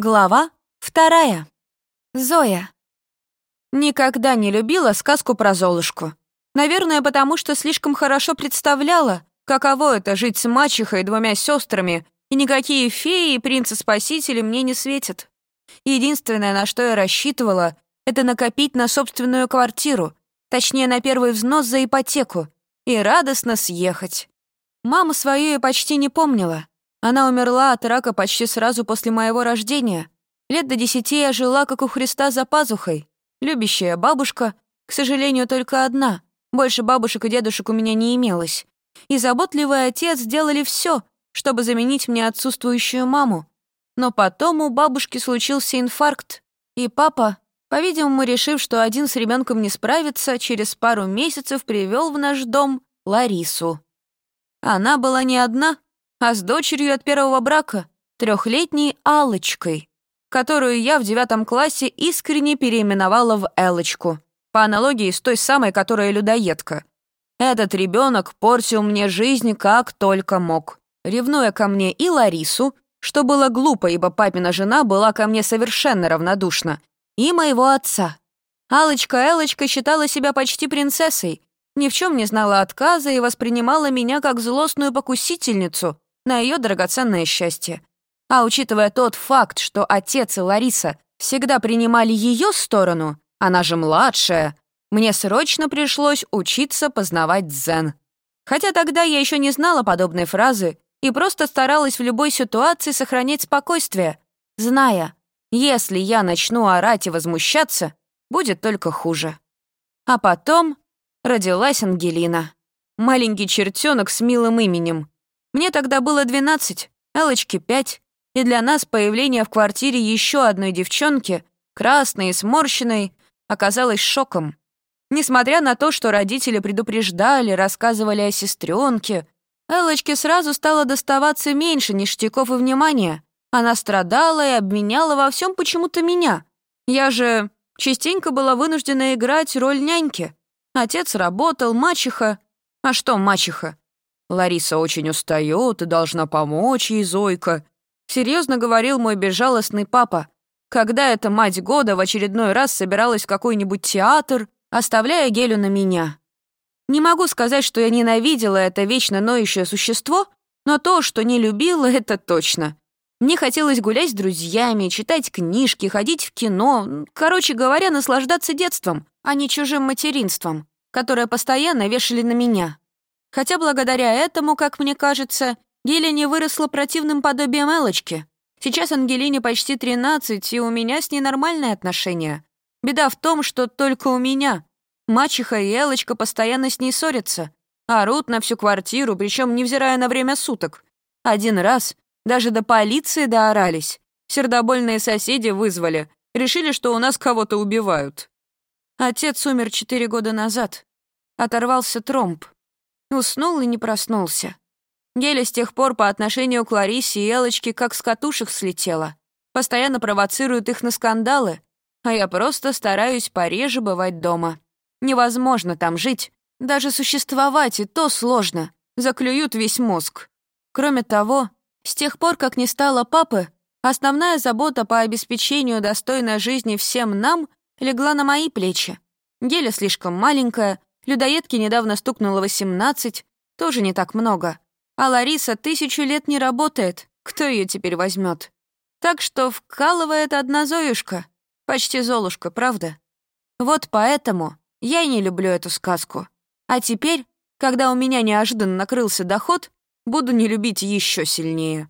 Глава вторая. Зоя. Никогда не любила сказку про Золушку. Наверное, потому что слишком хорошо представляла, каково это жить с мачехой и двумя сестрами, и никакие феи и принцы-спасители мне не светят. Единственное, на что я рассчитывала, это накопить на собственную квартиру, точнее, на первый взнос за ипотеку, и радостно съехать. Маму свою я почти не помнила. Она умерла от рака почти сразу после моего рождения. Лет до десяти я жила, как у Христа, за пазухой. Любящая бабушка, к сожалению, только одна. Больше бабушек и дедушек у меня не имелось. И заботливый отец сделали все, чтобы заменить мне отсутствующую маму. Но потом у бабушки случился инфаркт, и папа, по-видимому, решив, что один с ребенком не справится, через пару месяцев привел в наш дом Ларису. Она была не одна, а с дочерью от первого брака, трехлетней Алочкой, которую я в девятом классе искренне переименовала в Элочку, по аналогии с той самой, которая людоедка. Этот ребенок портил мне жизнь как только мог, ревнуя ко мне и Ларису, что было глупо, ибо папина жена была ко мне совершенно равнодушна, и моего отца. Алочка Элочка считала себя почти принцессой, ни в чем не знала отказа и воспринимала меня как злостную покусительницу, на ее драгоценное счастье. А учитывая тот факт, что отец и Лариса всегда принимали ее сторону, она же младшая, мне срочно пришлось учиться познавать дзен. Хотя тогда я еще не знала подобной фразы и просто старалась в любой ситуации сохранять спокойствие, зная, если я начну орать и возмущаться, будет только хуже. А потом родилась Ангелина. Маленький чертенок с милым именем. Мне тогда было 12, Элочке 5, и для нас появление в квартире еще одной девчонки, красной и сморщенной, оказалось шоком. Несмотря на то, что родители предупреждали, рассказывали о сестренке, Элочке сразу стало доставаться меньше ништяков и внимания. Она страдала и обменяла во всем почему-то меня. Я же частенько была вынуждена играть роль няньки. Отец работал, мачеха. А что мачеха? Лариса очень устает и должна помочь ей, Зойка. Серьезно говорил мой безжалостный папа, когда эта мать года в очередной раз собиралась в какой-нибудь театр, оставляя Гелю на меня. Не могу сказать, что я ненавидела это вечно ноющее существо, но то, что не любила, это точно. Мне хотелось гулять с друзьями, читать книжки, ходить в кино, короче говоря, наслаждаться детством, а не чужим материнством, которое постоянно вешали на меня. Хотя благодаря этому, как мне кажется, Геля не выросла противным подобием Элочки. Сейчас Ангелине почти 13, и у меня с ней нормальные отношения. Беда в том, что только у меня. Мачеха и Элочка постоянно с ней ссорятся. Орут на всю квартиру, причем невзирая на время суток. Один раз даже до полиции доорались. Сердобольные соседи вызвали. Решили, что у нас кого-то убивают. Отец умер четыре года назад. Оторвался тромб. Уснул и не проснулся. Геля с тех пор по отношению к Ларисе и Элочке как с катушек слетела. Постоянно провоцирует их на скандалы, а я просто стараюсь пореже бывать дома. Невозможно там жить, даже существовать и то сложно. Заклюют весь мозг. Кроме того, с тех пор, как не стало папы, основная забота по обеспечению достойной жизни всем нам легла на мои плечи. Геля слишком маленькая, Людоедке недавно стукнуло 18, тоже не так много. А Лариса тысячу лет не работает, кто ее теперь возьмет? Так что вкалывает одна Зоюшка, почти Золушка, правда? Вот поэтому я и не люблю эту сказку. А теперь, когда у меня неожиданно накрылся доход, буду не любить еще сильнее.